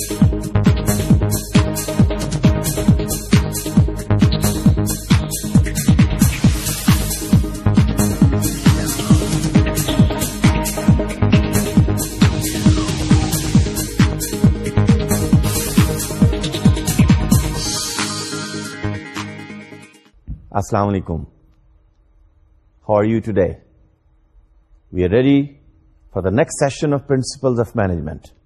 السلام علیکم how are you today we are ready for the next session of principle of management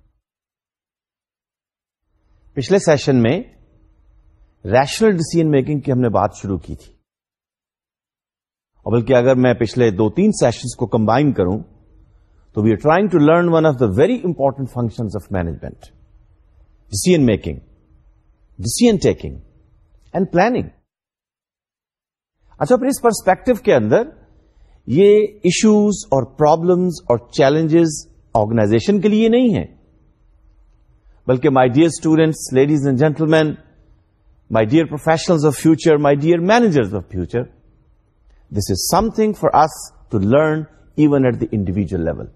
پچھلے session میں rational decision making کی ہم نے بات شروع کی تھی اور بلکہ اگر میں پچھلے دو تین سیشن کو کمبائن کروں تو we are trying to learn one of the very important function of management decision making decision taking and planning اچھا پھر اس پرسپیکٹو کے اندر یہ ایشوز اور پرابلمس اور چیلنجز آرگنائزیشن کے لیے نہیں ہیں بلکہ my dear students ladies and gentlemen my dear professional of future my dear manager of future this is something for us to learn even at the individual level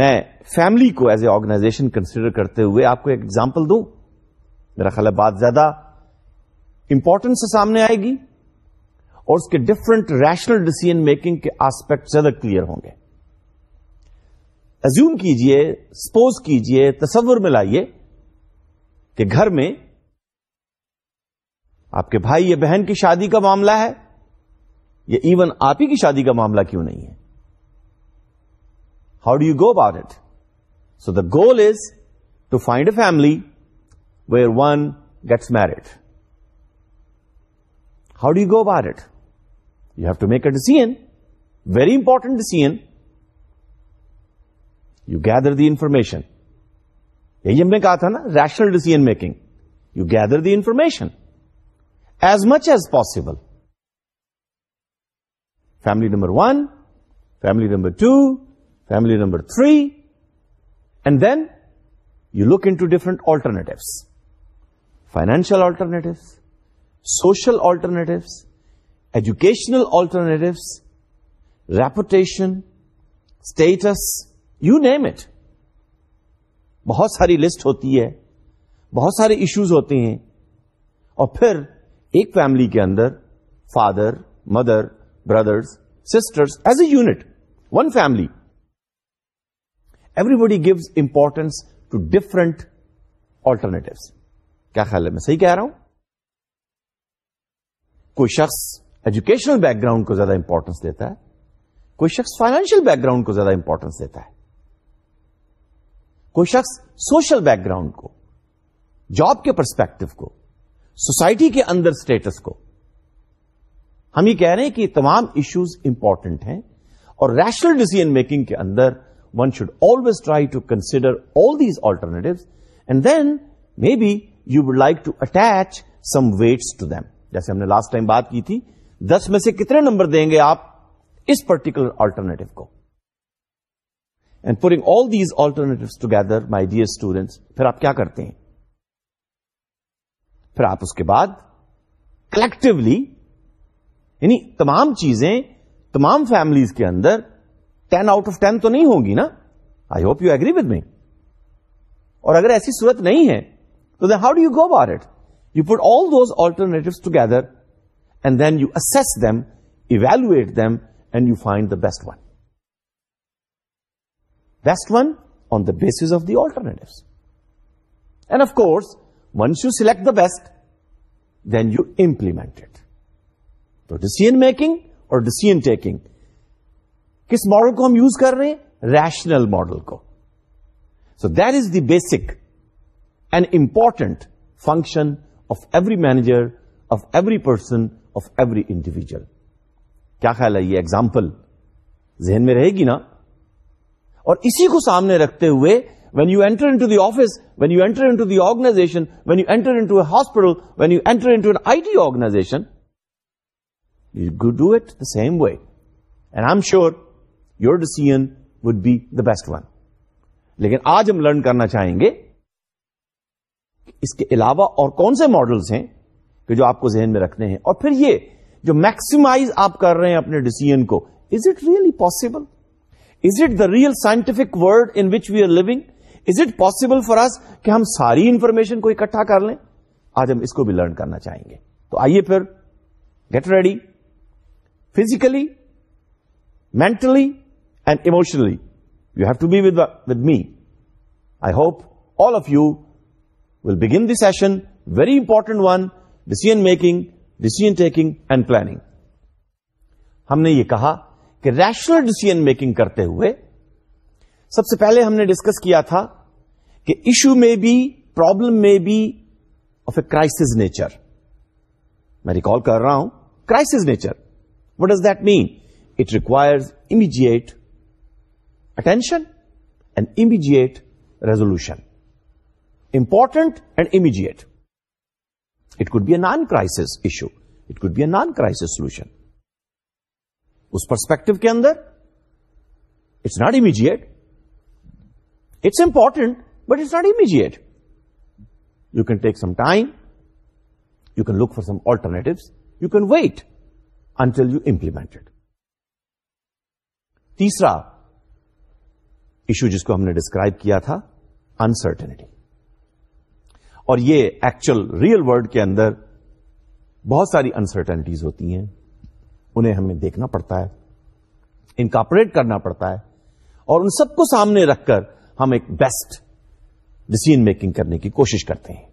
میں family کو as a organization consider کرتے ہوئے آپ کو ایک example دوں میرا خیال ہے بات زیادہ امپورٹنس سے سامنے آئے گی اور اس کے ڈفرنٹ ریشنل ڈیسیزن میکنگ کے آسپیکٹ زیادہ کلیئر ہوں گے ایزیوم کیجئے سپوز کیجئے تصور میں لائیے کہ گھر میں آپ کے بھائی یا بہن کی شادی کا معاملہ ہے یا ایون آپ ہی کی شادی کا معاملہ کیوں نہیں ہے how do you go about it so the goal is to find a family where one gets merit how do you go about it you have to make a decision very important decision you gather the information یہی ہم نے کہا تھا نا rational decision making you gather the information as much as possible family number one family number two family number three and then you look into different alternatives financial alternatives social alternatives educational alternatives reputation status you name it بہت ساری list ہوتی ہے بہت سارے issues ہوتے ہیں اور پھر ایک فیملی کے اندر father mother brothers sister as a unit one family everybody gives importance to different alternatives کیا خیال ہے میں صحیح کہہ رہا ہوں کوئی شخص ایجوکیشنل بیک گراؤنڈ کو زیادہ امپورٹینس دیتا ہے کوئی شخص فائنینشیل بیک گراؤنڈ کو زیادہ امپورٹینس دیتا ہے کوئی شخص سوشل بیک گراؤنڈ کو جاب کے پرسپیکٹو کو سوسائٹی کے اندر اسٹیٹس کو ہم یہ کہہ رہے ہیں کہ تمام ایشوز امپورٹنٹ ہیں اور ریشنل ڈیسیزن میکنگ کے اندر one should always try to consider all these alternative and then may be you would like to attach some weights to them جیسے ہم نے لاسٹ ٹائم بات کی تھی دس میں سے کتنے نمبر دیں گے آپ اس پرٹیکولر آلٹرنیٹو کو and pouring all these alternative together my dear students پھر آپ کیا کرتے ہیں پھر آپ اس کے بعد کلیکٹولی یعنی تمام چیزیں تمام فیملیز کے اندر ٹین آؤٹ آف ٹین تو نہیں ہوگی نا I hope you agree with me اور اگر ایسی صورت نہیں ہے تو then how do you go about it you put all those alternative together and then you assess them evaluate them and you find the best one best one on the basis of the alternate and of course one should select the best then you implement تو decision making اور decision taking کس model کو ہم use کر رہے ہیں rational model کو so that is the basic and important function of every manager of every person of every individual کیا خیال ہے یہ ایگزامپل ذہن میں رہے گی نا اور اسی کو سامنے رکھتے ہوئے when you enter into the office when you enter into the organization when you enter into a hospital when you enter into I IT organization you could do it the same way and I am sure your would would be the best one لیکن آج ہم learn کرنا چاہیں گے اس کے علاوہ اور کون سے ماڈلس ہیں کہ جو آپ کو ذہن میں رکھنے ہیں اور پھر یہ جو میکسیمائز آپ کر رہے ہیں اپنے ڈیسیژ کو is it really possible is it the real scientific in which we are لوگ is it possible for us کہ ہم ساری انفارمیشن کو اکٹھا کر لیں آج ہم اس کو بھی لرن کرنا چاہیں گے تو آئیے پھر get ready physically mentally and emotionally you have to be with me I hope all of you will begin session very important one decision making decision taking and planning ہم نے یہ کہا کہ ریشنل ڈسیزن میکنگ کرتے ہوئے سب سے پہلے ہم نے ڈسکس کیا تھا کہ ایشو میں بھی پرابلم میں be of a crisis nature میں ریکال کر رہا ہوں crisis nature what does that mean it requires immediate attention and immediate resolution important and immediate it could be a non crisis issue it could be a non crisis solution اس perspective کے اندر it's not immediate it's important but it's not immediate you can take some time you can look for some alternatives you can wait until you implemented تیسرا issue جس کو ہم نے describe کیا تھا انسرٹنٹی اور یہ ایکچوئل ریئل ورلڈ کے اندر بہت ساری انسرٹنٹیز ہوتی ہیں انہیں ہمیں دیکھنا پڑتا ہے انکارپوریٹ کرنا پڑتا ہے اور ان سب کو سامنے رکھ کر ہم ایک بیسٹ ڈسیزن میکنگ کرنے کی کوشش کرتے ہیں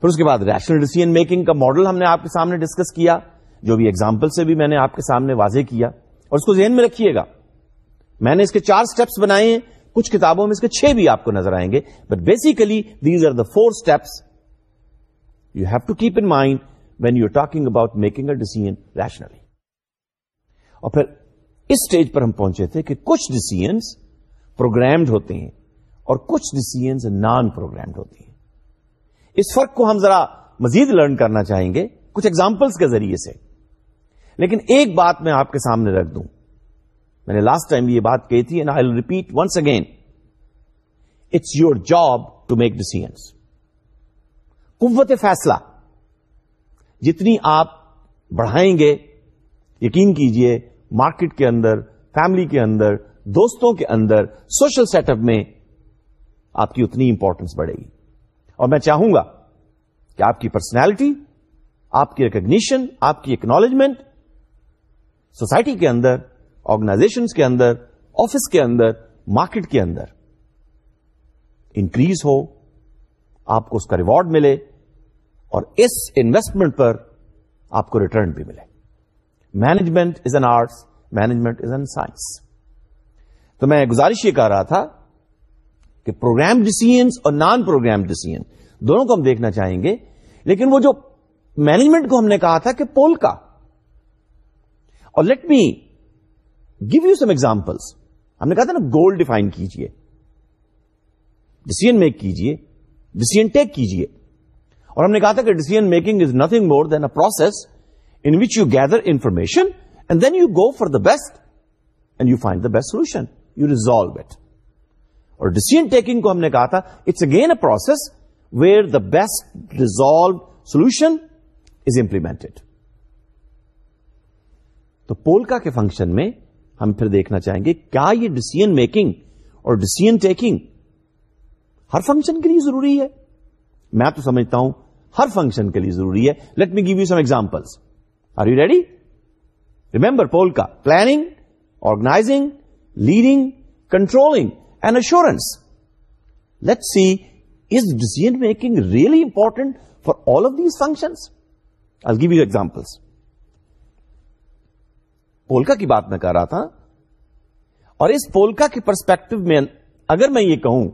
پھر اس کے بعد ریشنل ڈسیزن میکنگ کا ماڈل ہم نے آپ کے سامنے ڈسکس کیا جو بھی ایگزامپل سے بھی میں نے آپ کے سامنے واضح کیا اور اس کو ذہن میں رکھیے گا میں نے اس کے چار اسٹیپس بنائے ہیں کچھ کتابوں میں اس کے چھ بھی آپ کو نظر آئیں گے but basically these are the four steps you have to keep in mind you talking about making a decision rationally اور پھر اس اسٹیج پر ہم پہنچے تھے کہ کچھ ڈسی پروگرامڈ ہوتے ہیں اور کچھ ڈیسیجن نان پروگرامڈ ہوتی ہیں اس فرق کو ہم ذرا مزید لرن کرنا چاہیں گے کچھ ایگزامپلس کے ذریعے سے لیکن ایک بات میں آپ کے سامنے رکھ دوں میں نے لاسٹ ٹائم یہ بات کہی تھی I repeat once again it's your job to make decision قوت فیصلہ جتنی آپ بڑھائیں گے یقین کیجئے مارکیٹ کے اندر فیملی کے اندر دوستوں کے اندر سوشل سیٹ اپ میں آپ کی اتنی امپورٹنس بڑھے گی اور میں چاہوں گا کہ آپ کی پرسنالٹی آپ کی ریکگنیشن آپ کی اکنالجمنٹ سوسائٹی کے اندر آرگنائزیشن کے اندر آفس کے اندر مارکیٹ کے اندر انکریز ہو آپ کو اس کا ریوارڈ ملے اور اس انویسٹمنٹ پر آپ کو ریٹرن بھی ملے management is an arts management is an science تو میں گزارش یہ کہہ رہا تھا کہ پروگرام ڈیسیجنس اور نان پروگرام ڈیسیجن دونوں کو ہم دیکھنا چاہیں گے لیکن وہ جو مینجمنٹ کو ہم نے کہا تھا کہ پول کا اور let me give you some examples ہم نے کہا تھا نا گول ڈیفائن کیجیے ڈسیجن میک کیجیے ڈسیجن ٹیک کیجیے اور ہم نے کہا تھا کہ decision making is nothing more than a process in which you gather information and then you go for the best and you find the best solution you resolve it اور decision taking کو ہم نے کہا تھا it's again a process where the best resolve solution is implemented تو پولکا کے function میں ہم پھر دیکھنا چاہیں گے کیا یہ ڈیسیزن میکنگ اور ڈیسیزن ٹیکنگ ہر فنکشن کے لیے ضروری ہے میں تو سمجھتا ہوں ہر فنکشن کے لیے ضروری ہے let me give you some examples are you ready remember پول کا planning organising leading controlling and assurance let see is decision making really important for all of these functions I give you examples polka کی بات میں کر رہا تھا اور اس polka کے perspective میں اگر میں یہ کہوں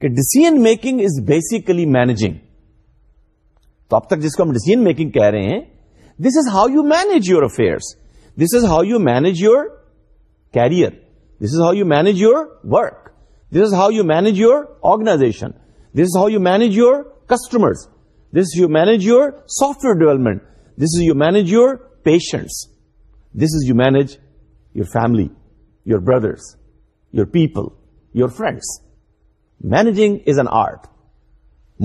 کہ decision making is basically managing تو اب تک جس کو ہم ڈیسیزن میکنگ کہہ رہے ہیں this is how you manage your affair this is how you manage your career this is how you manage your work this is how you manage your organization this is how you manage your customer this is you manage your software development this is you manage your patients this is you manage your family your brothers your people your friends managing is an art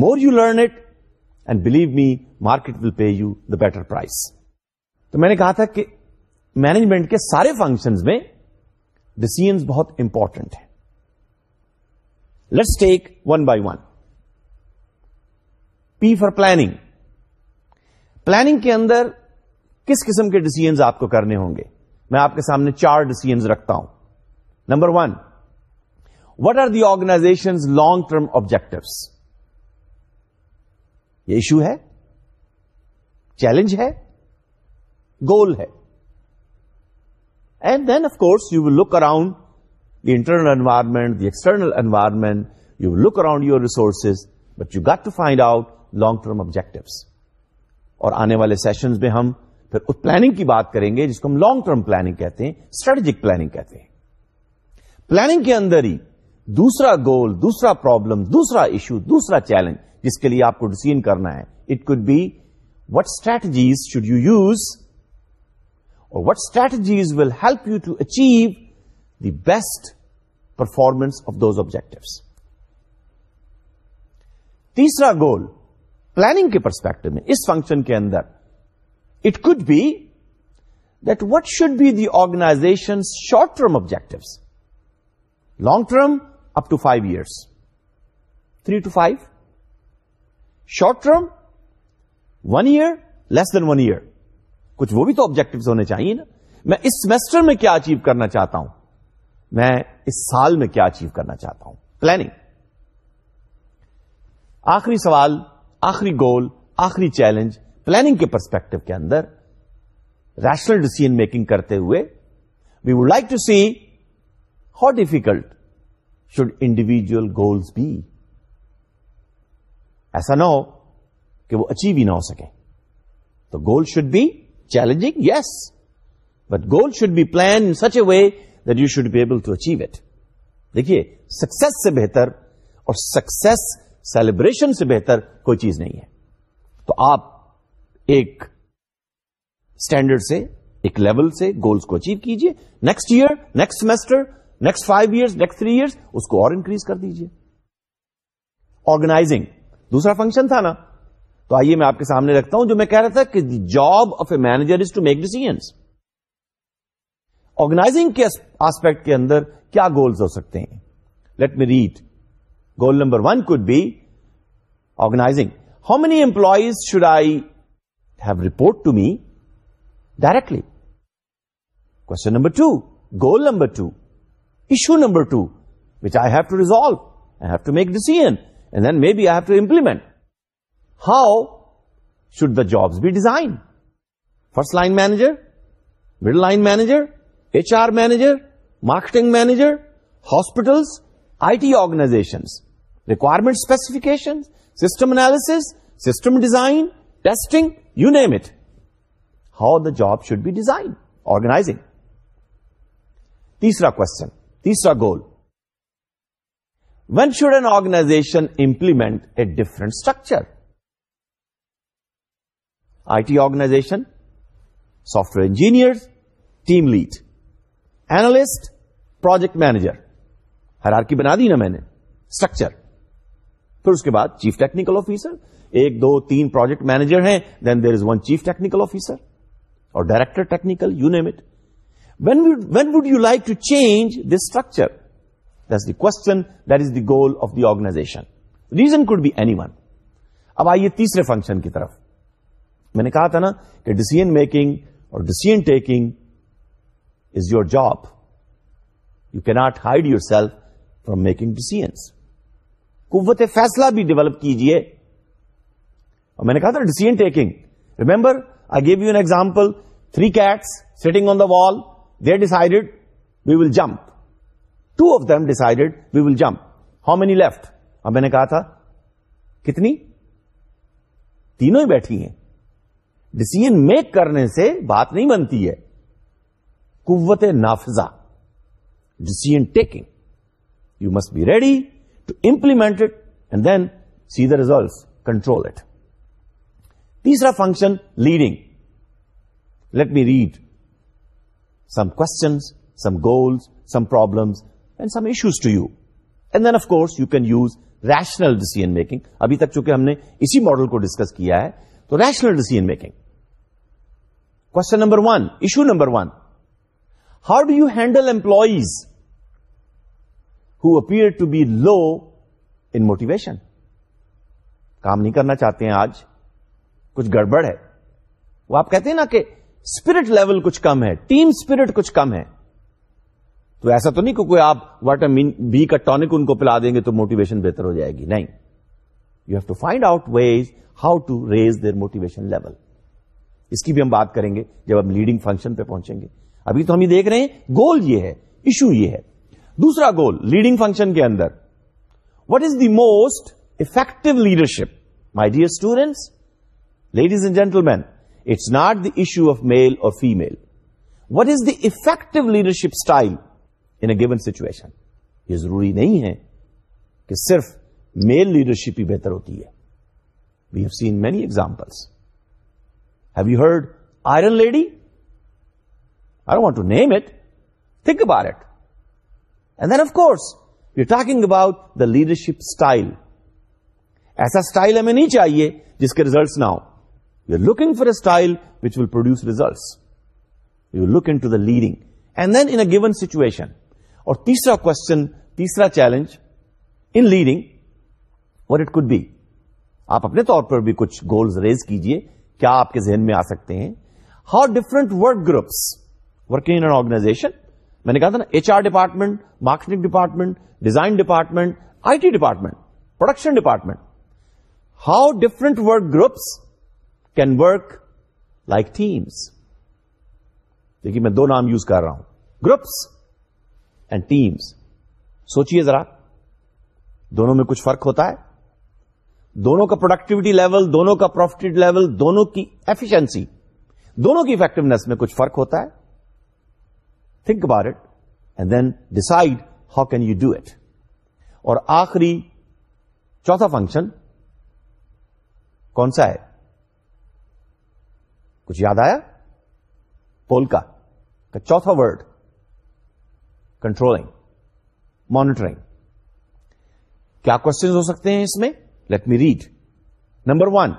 more you learn it and believe me market will pay you the better price تو میں نے کہا تھا کہ management کے سارے functions میں decisions بہت امپورٹنٹ ہے let's take one by one P for planning planning کے اندر کس قسم کے ڈسیزنس آپ کو کرنے ہوں گے میں آپ کے سامنے چار ڈسیزنس رکھتا ہوں number one what are the organization long term objectives یہ ایشو ہے چیلنج ہے گول ہے and then of course you will look around the internal environment the external environment you will look around your resources but you got to find out long term objective اور آنے والے session میں ہم پھر اس planning کی بات کریں گے جس کو ہم لانگ ٹرم پلاننگ کہتے ہیں اسٹریٹجک پلاننگ کہتے ہیں پلاننگ کے اندر ہی دوسرا گول دوسرا پرابلم دوسرا ایشو دوسرا چیلنج جس کے لیے آپ کو ڈسیزن کرنا ہے it could be what strategies should you use اور what strategies will help you to achieve the best performance of those objective تیسرا گول پلاننگ کے پرسپیکٹو میں اس فنکشن کے اندر it could be that what should be the organization short term objective long term up to five years three to five short term one year less than one year کچھ وہ بھی تو objective ہونے چاہیے نا میں اس سیمسٹر میں کیا اچیو کرنا چاہتا ہوں میں اس سال میں کیا اچیو کرنا چاہتا ہوں پلاننگ آخری سوال آخری گول آخری چیلنج پلاننگ کے پرسپیکٹو کے اندر ریشنل ڈیسیجن میکنگ کرتے ہوئے we would like to see how difficult should individual goals be ایسا نہ ہو کہ وہ اچیو ہی نہ ہو سکے تو goal should be challenging yes but goal should be plan in such a way that you should be able to achieve it دیکھیے success سے بہتر اور سکسیس سیلیبریشن سے بہتر کوئی چیز نہیں ہے تو آپ ایک اسٹینڈرڈ سے ایک لیول سے گولس کو اچیو کیجیے next year next semester next five year next three year اس کو اور انکریز کر دیجیے آرگنازنگ دوسرا فنکشن تھا نا تو آئیے میں آپ کے سامنے رکھتا ہوں جو میں کہہ رہا تھا کہ job of a manager is to make decisions organizing کے آسپیکٹ کے اندر کیا گولز ہو سکتے ہیں let me read goal number one could be organizing how many employees should I have report to me directly question number two goal number two issue number two which I have to resolve I have to make decision then maybe to implement how should the job design first line manager middle line manager H R manager marketing manager hospitals I T organization requirement specification system analysis system design testing you name it how the job should be design آرگنا تیسرا question تیسرا goal when should an organization implement a different structure I T organization software engineer team lead analyst project manager hierarchy بنا دی نا میں نے structure پھر اس کے بعد چیف ٹیکنیکل آفیسر ایک دو تین پروجیکٹ مینیجر ہیں then there is one chief technical officer اور director technical یونیمٹ when when would you like to change this structure the question is the goal of the organization reason could be آئیے تیسرے function کی طرف میں نے کہا تھا نا کہ ڈسیزن میکنگ اور decision taking is your job you can not hide yourself from making decisions قوت فیصلہ بھی ڈیولپ کیجیے اور میں نے کہا تھا decision taking remember I give you an example three cats sitting on the wall they decided we will jump two of them decided we will jump how many left اب میں نے کہا تھا کتنی تینوں ہی بیٹھی ہیں ڈسیزن میک کرنے سے بات نہیں بنتی ہے قوت نافذہ decision taking you must be ready to implement it and then see the result control it تیسرا function leading let me read some questions some goals some problems some issues to you and then of course you can use rational decision making ابھی تک چونکہ ہم نے اسی model کو discuss کیا ہے تو ریشنل ڈسیزن میکنگ کون issue number one how do you handle employees who appear to be low in motivation کام نہیں کرنا چاہتے ہیں آج کچھ گڑبڑ ہے وہ آپ کہتے ہیں نا کہ اسپرٹ لیول کچھ کم ہے ٹیم اسپرٹ کچھ کم ہے تو ایسا تو نہیں کہ کوئی آپ واٹ مین بی کا ٹونک ان کو پلا دیں گے تو موٹیویشن بہتر ہو جائے گی نہیں you have to find out ways how to raise their motivation level اس کی بھی ہم بات کریں گے جب ہم لیڈنگ فنکشن پہ پہنچیں گے ابھی تو ہم یہ دیکھ رہے ہیں گول یہ ہے ایشو یہ ہے دوسرا گول لیڈنگ فنکشن کے اندر what is the most effective leadership my dear students ladies and gentlemen it's not the issue of male اور female what is the effective leadership style in a given situation یہ ضروری نہیں ہے کہ صرف میل leadership ہی بہتر ہوتی ہے we have seen many examples have you heard iron lady I want to name it think it and then of course you talking about the leadership style ایسا اسٹائل ہمیں نہیں چاہیے جس کے ریزلٹس نہ ہو you looking for a style which will produce results you look into the leading and then in given situation اور تیسرا کوشچن تیسرا چیلنج ان لیڈنگ اور اٹ کڈ بی آپ اپنے طور پر بھی کچھ گولز ریز کیجئے کیا آپ کے ذہن میں آ سکتے ہیں how different work groups working in organization میں نے کہا تھا نا H R department marketing department design department I T department production department how different work groups can work like teams دیکھیے میں دو نام یوز کر رہا ہوں گروپس اینڈ ٹیمس سوچیے ذرا دونوں میں کچھ فرق ہوتا ہے دونوں کا پروڈکٹیوٹی لیول دونوں کا پروفٹ لیول دونوں کی ایفیشنسی دونوں کی افیکٹونیس میں کچھ فرق ہوتا ہے think about it and then decide how can you do it اور آخری چوتھا فنکشن کون سا ہے کچھ یاد آیا پول کا چوتھا ورڈ کنٹرولنگ مانیٹرنگ کیا کوشچن ہو سکتے ہیں اس میں let me read number one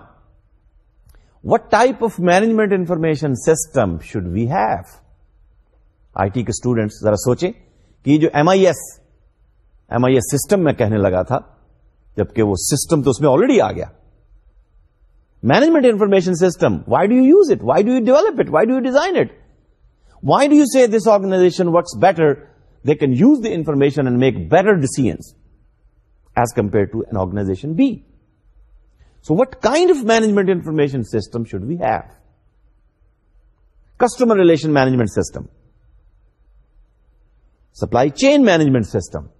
what type of management information system should we have I T کے اسٹوڈینٹس ذرا سوچیں کہ جو M I S M I S system میں کہنے لگا تھا جبکہ وہ سسٹم تو اس میں آلریڈی آ گیا management information system why do you use it why do you develop it why do you design it why do you see this organization works better They can use the information and make better decisions as compared to an organization B. So what kind of management information system should we have? Customer relation management system, supply chain management system,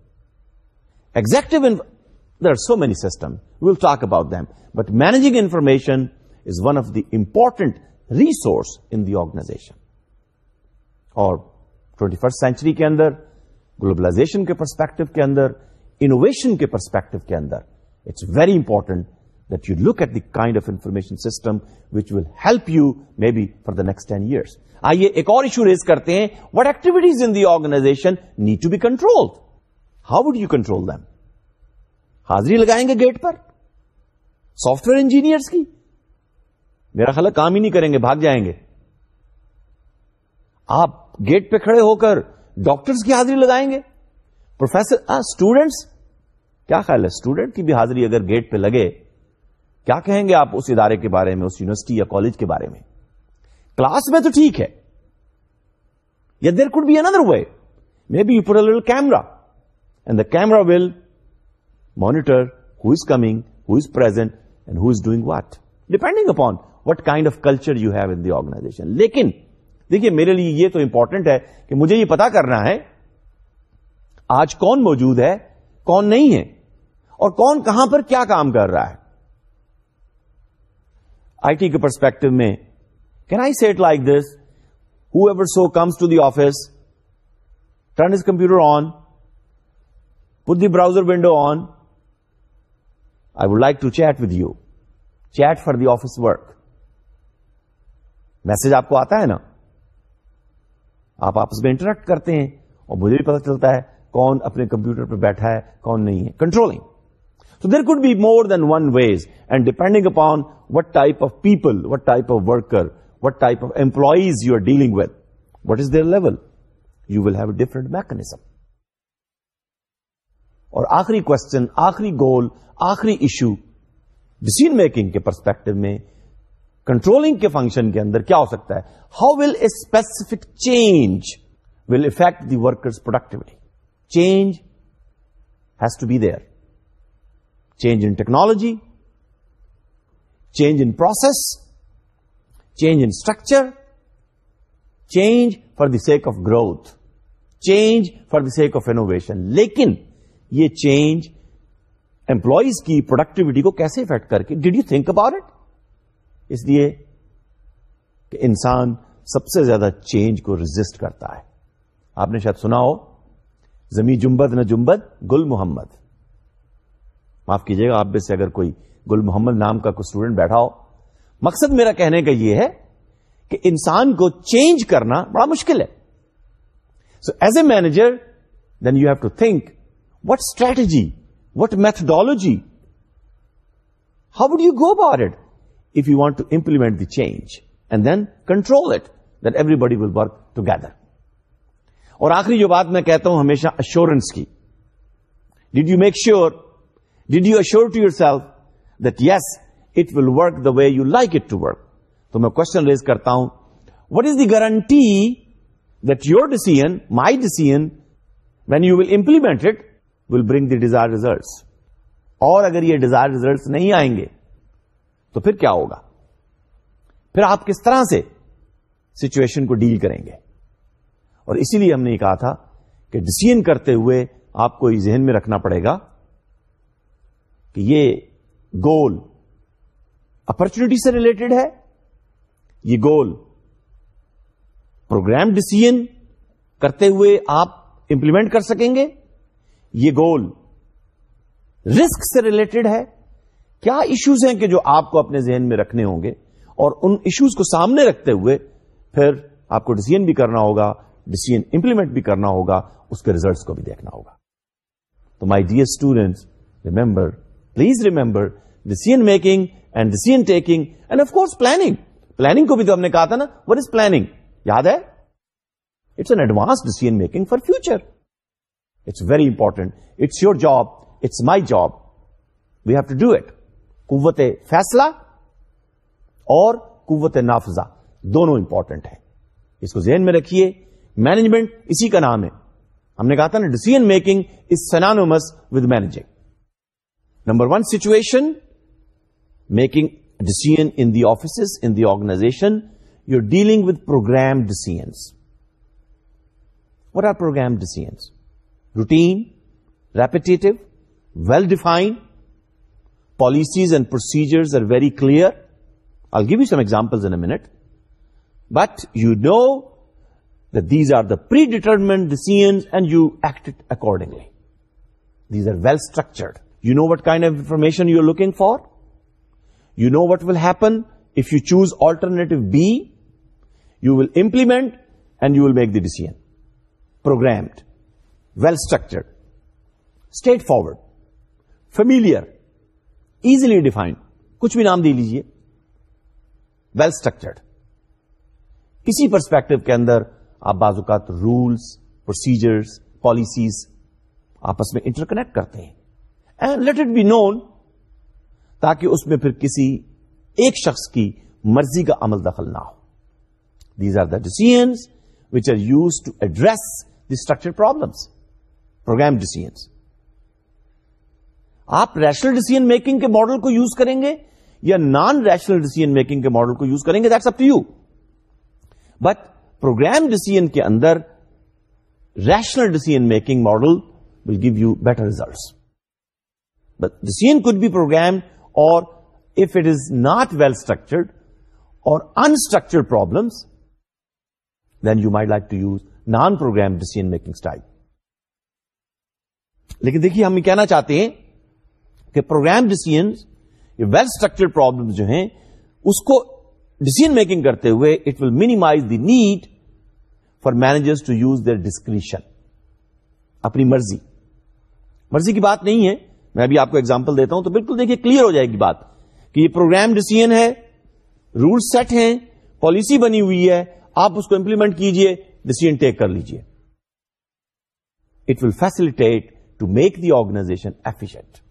there are so many systems. We'll talk about them. But managing information is one of the important resource in the organization. और 21st century के अंदर globalization کے perspective کے اندر innovation کے perspective کے اندر it's very important that you look at the kind of information system which will help you may be for the next ten years آئیے ایک اور ایشو ریز کرتے ہیں what activities in the organization need to be control how would you control them حاضری لگائیں گے get پر soft where engineers کی میرا خیال کام ہی نہیں کریں گے بھاگ جائیں گے آپ گیٹ پہ کھڑے ہو کر ڈاکٹرس کی حاضری لگائیں گے پروفیسر اسٹوڈینٹس کیا خیال ہے اسٹوڈنٹ کی بھی حاضری اگر گیٹ پہ لگے کیا کہیں گے آپ اس ادارے کے بارے میں اس یونیورسٹی یا کالج کے بارے میں کلاس میں تو ٹھیک ہے یا there could be another way may you put camera and the camera will monitor who is coming who who is is present and doing what depending upon what kind of culture you have in the organization لیکن دیکھیے میرے لیے یہ تو important ہے کہ مجھے یہ پتا کرنا ہے آج کون موجود ہے کون نہیں ہے اور کون کہاں پر کیا کام کر رہا ہے آئی ٹی کے پرسپیکٹو میں can I set like this who ever so comes to the office turn his computer on put the browser window on I would like to chat with you chat for the office work message آپ کو آتا ہے نا آپ آپس میں interact کرتے ہیں اور مجھے بھی پتا چلتا ہے کون اپنے کمپیوٹر پہ بیٹھا ہے کون نہیں ہے controlling so there could be more than one ways and depending upon what type of people what type of worker what type of employees you are dealing with what is their level you will have different mechanism اور آخری question آخری goal آخری issue decision making کے perspective میں controlling کے function کے اندر کیا ہو سکتا ہے how will a specific change will affect the workers productivity change has to be there change in technology change in process change in structure change for the sake of growth change for the sake of innovation لیکن یہ change employees کی productivity کو کیسے affect کر کے did you think about it اس لیے کہ انسان سب سے زیادہ چینج کو رزسٹ کرتا ہے آپ نے شاید سنا ہو زمین جمبد نہ جمبد گل محمد معاف کیجیے گا آپ میں سے اگر کوئی گل محمد نام کا کوئی اسٹوڈنٹ بیٹھا ہو مقصد میرا کہنے کا یہ ہے کہ انسان کو چینج کرنا بڑا مشکل ہے so as a manager then you have to think what strategy what methodology how would you go about it you want to implement the change and then control everybody will work work together اور آخری جو بات میں کہتا ہوں ہمیشہ assurance کی did you make sure did you assure to yourself that yes it will work the way you like it to work تو میں کوشچن ریز کرتا ہوں what is the guarantee that your decision my decision when you will implement it will bring the desire results اور اگر یہ desire results نہیں آئیں گے تو پھر کیا ہوگا پھر آپ کس طرح سے سچویشن کو ڈیل کریں گے اور اسی لیے ہم نے کہا تھا کہ ڈسیزن کرتے ہوئے آپ کو یہ ذہن میں رکھنا پڑے گا کہ یہ گول اپرچونیٹی سے ریلیٹڈ ہے یہ گول پروگرام ڈسیزن کرتے ہوئے آپ امپلیمنٹ کر سکیں گے یہ گول رسک سے ریلیٹڈ ہے کیا ایشوز ہیں کہ جو آپ کو اپنے ذہن میں رکھنے ہوں گے اور ان ایشوز کو سامنے رکھتے ہوئے پھر آپ کو ڈسیزن بھی کرنا ہوگا ڈسیزن امپلیمنٹ بھی کرنا ہوگا اس کے ریزلٹس کو بھی دیکھنا ہوگا تو my dear students remember please remember decision making and decision taking and of course planning planning کو بھی تو ہم نے کہا تھا نا وٹ از پلاننگ یاد ہے it's an advance decision making for future it's very important it's your job it's my job we have to do it قوت فیصلہ اور قوت نافذہ دونوں امپورٹنٹ ہیں اس کو ذہن میں رکھیے مینجمنٹ اسی کا نام ہے ہم نے کہا تھا نا decision making is synonymous with managing number one situation making decision in the offices in the organization you dealing with program decisions what are program decisions routine repetitive well defined Policies and procedures are very clear. I'll give you some examples in a minute. But you know that these are the predetermined decisions and you act it accordingly. These are well structured. You know what kind of information you're looking for. You know what will happen if you choose alternative B. You will implement and you will make the decision. Programmed, well structured, straightforward, familiar. Easily defined کچھ بھی نام دے لیجیے well structured کسی perspective کے اندر آپ بعض اوقات رولس پروسیجرس پالیسیز آپس میں انٹر کنیکٹ کرتے ہیں اینڈ لیٹ اٹ بی نو تاکہ اس میں پھر کسی ایک شخص کی مرضی کا عمل دخل نہ ہو these are the ڈیسیژ which are use to address the structure problems program ڈیسیژ آپ ریشنل ڈیسیزن میکنگ کے ماڈل کو یوز کریں گے یا نان ریشنل ڈیسیزن میکنگ کے ماڈل کو یوز کریں گے to you but program decision کے اندر rational decision making model will give you better results but decision could be program اور if it is not well structured اور unstructured problems then you may like to use non programme decision making style لیکن دیکھیے ہم کہنا چاہتے ہیں کہ program یہ ویل اسٹرکچر پرابلم جو ہیں اس کو ڈسیزن میکنگ کرتے ہوئے it will minimize the need for managers to use their discretion اپنی مرضی مرضی کی بات نہیں ہے میں ابھی آپ کو ایگزامپل دیتا ہوں تو بالکل دیکھیے کلیئر ہو جائے گی بات کہ یہ پروگرام ڈسیزن ہے رول سیٹ ہیں پالیسی بنی ہوئی ہے آپ اس کو امپلیمنٹ کیجئے ڈسیزن ٹیک کر لیجئے it will facilitate to make the organization efficient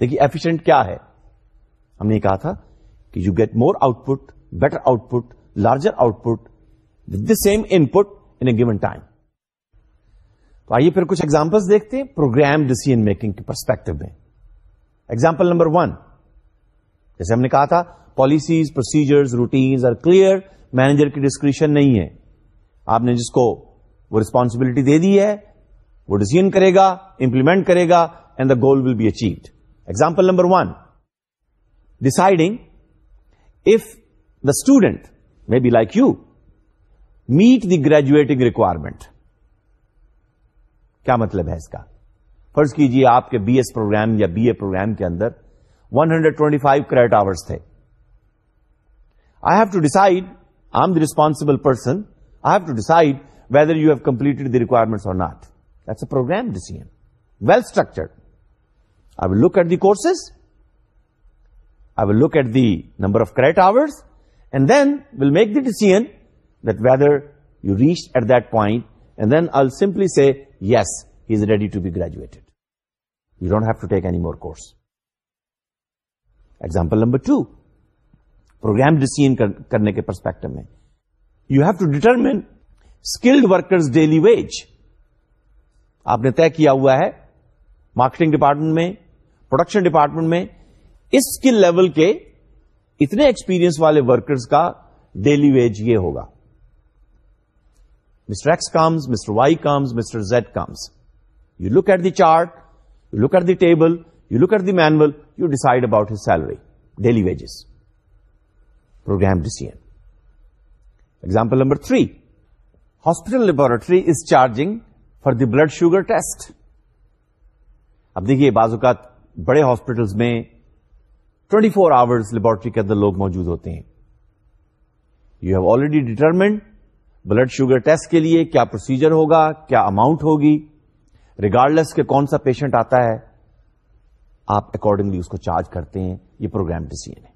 دیکھیے ایفیشنٹ کیا ہے ہم نے کہا تھا کہ you get more output better output larger output with the same input in given time تو آئیے پھر کچھ ایگزامپل دیکھتے ہیں پروگرام ڈیسیزن میکنگ کے پرسپیکٹو میں ایگزامپل نمبر ون جیسے ہم نے کہا تھا پالیسیز پروسیجر کلیئر مینیجر کی ڈسکریشن نہیں ہے آپ نے جس کو وہ ریسپانسبلٹی دے دی ہے وہ ڈیسیزن کرے گا امپلیمنٹ کرے گا and the goal will be achieved example number one deciding if the student may be like you meet the graduating requirement کیا مطلب ہے اس کا فرض کیجیے آپ کے بی ایس پروگرام یا بی اے پروگرام کے اندر 125 کریڈٹ آورس تھے I have to decide I am the responsible person I have to decide whether you have complete the requirements or not eights programme decision well structured will look at these I will look at the number of credit hour and then will make the decision there you reach at the point and then I simply say yes he is ready to be graduate you don't have to take any more example number two program decision کرنے کے perspective میں you have to determine skilled workers daily wage آپ نے طے کیا ہوا ہے marketing department میں پروڈکشن ڈپارٹمنٹ میں اس اسکل لیول کے اتنے ایکسپیرئنس والے ورکرز کا ڈیلی ویج یہ ہوگا mister X comes mister Y comes mister Z comes you look at the chart you look at the table you look at the manual you decide about his salary daily wages program D example number three hospital laboratory is charging for the blood sugar test اب دیکھیے بعض اوقات بڑے hospitals میں 24 four hour laboratory کے اندر لوگ موجود ہوتے ہیں you have already determined blood sugar test کے لیے کیا پروسیجر ہوگا کیا اماؤنٹ ہوگی ریگارڈ لیس کے کون سا پیشنٹ آتا ہے آپ اکارڈنگلی اس کو چارج کرتے ہیں یہ پروگرام ڈیسیجن ہے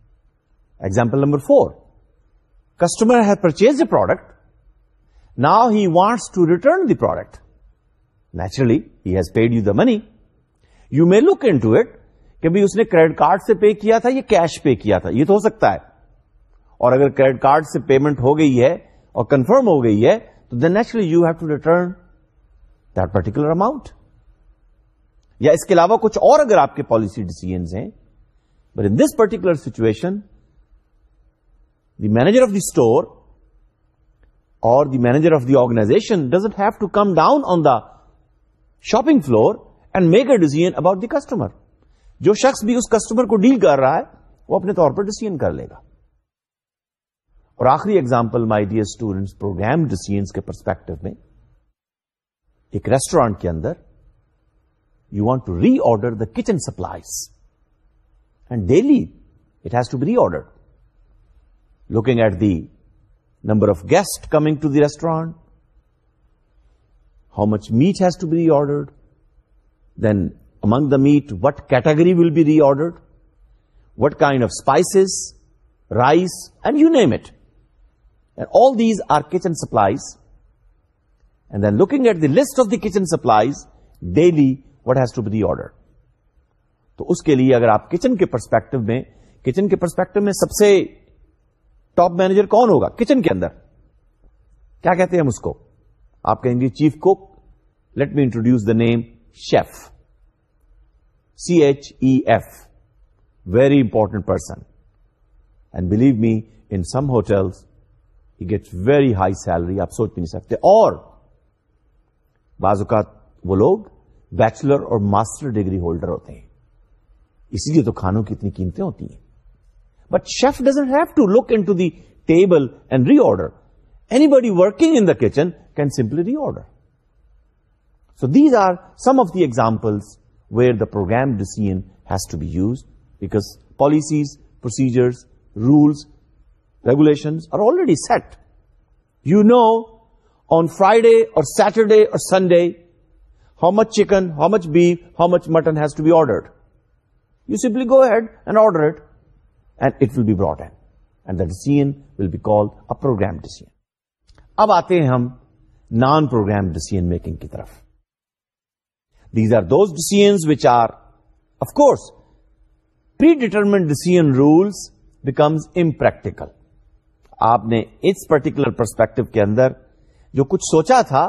example number four customer has purchase a product now he wants to return the product naturally he has paid you the money you may look into it کہ اس نے credit card سے pay کیا تھا یا cash پے کیا تھا یہ تو ہو سکتا ہے اور اگر کریڈٹ کارڈ سے پیمنٹ ہو گئی ہے اور کنفرم ہو گئی ہے تو then naturally you have to return that particular amount یا اس کے علاوہ کچھ اور اگر آپ کے پالیسی ڈیسیجنس ہیں but in this particular situation the manager of the store اور the manager of the organization doesn't have to come down on the shopping floor make a decision about the customer جو شخص بھی اس customer کو deal کر رہا ہے وہ اپنے طور پر ڈیسیژ کر لے گا اور آخری example my dear student program ڈس کے پرسپیکٹو میں ایک ریسٹورینٹ کے اندر you want to reorder the kitchen supplies and daily it has to be reorder looking at the number of guest coming to the restaurant how much meat has to be reordered then among the meat what category will be reordered what kind of spices rice and you name it and all these are kitchen supply looking at the rest of the kitchen supplies daily what has to reorder تو اس کے لیے اگر آپ kitchen کے perspective میں kitchen کے perspective میں سب سے ٹاپ مینیجر کون ہوگا کچن کے اندر کیا کہتے ہیں ہم اس کو آپ کہیں گے چیف کو let me introduce the name chef C H E F very important person and believe me in some hotels you gets very high salary آپ سوچ بھی نہیں سکتے اور بعض اوقات وہ لوگ بیچلر اور ماسٹر ڈگری ہولڈر ہوتے ہیں اس لیے تو کھانوں کی اتنی قیمتیں ہوتی ہیں but chef doesn't have to look and to the table and reorder anybody working in the kitchen can simply reorder these are some of the examples where the program decision has to be use back policies procedures rules regulation are already set you know on Friday or Saturday or Sunday how much chicken how much beef how much mutton has to be order you simply go head and order it and it will be brought and and the decision will be call a program decision اب آتے ہیں ہم naan programme decision making کی طرف these are those decisions which are of course predetermined ڈیسیژ rules becomes impractical آپ نے اس particular perspective کے اندر جو کچھ سوچا تھا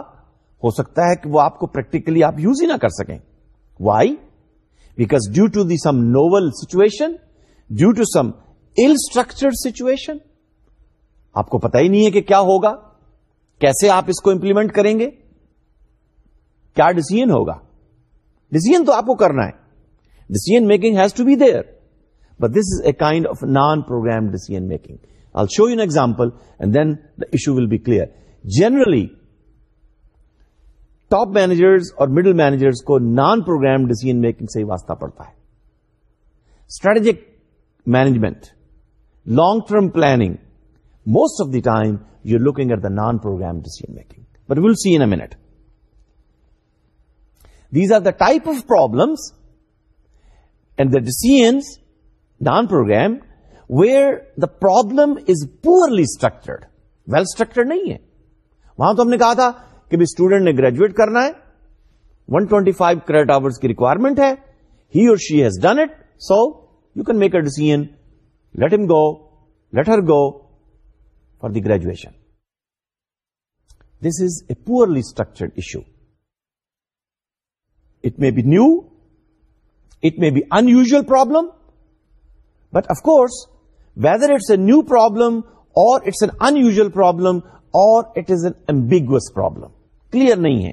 ہو سکتا ہے کہ وہ آپ کو پریکٹیکلی آپ یوز ہی نہ کر سکیں why because due to the some novel situation due to some ill structure situation آپ کو پتا ہی نہیں ہے کہ کیا ہوگا کیسے آپ اس کو امپلیمنٹ کریں گے کیا ڈسیزن ہوگا ڈسیزن تو آپ کو کرنا ہے decision making has to be there but this is a kind of non program decision making I show you an example and then the issue will be clear generally top managers اور middle managers کو non program decision making سے ہی واسطہ پڑتا ہے strategic management long term planning most of the time you looking at the non program decision making but will see in minute these are the type of problems and the ڈیسیژ Dawn program where the problem is poorly structured well structured نہیں ہے وہاں تو ہم نے کہا تھا کہ student نے گریجویٹ کرنا ہے 125 ٹوینٹی فائیو کریڈٹ آورس کی ریکوائرمنٹ ہے ہی اور she has done it so you can make a decision let go let her go for the graduation this is a poorly structured issue it may be new it may be unusual problem but of course whether it's a new problem or it's an unusual problem or it is an ambiguous problem clear نہیں ہے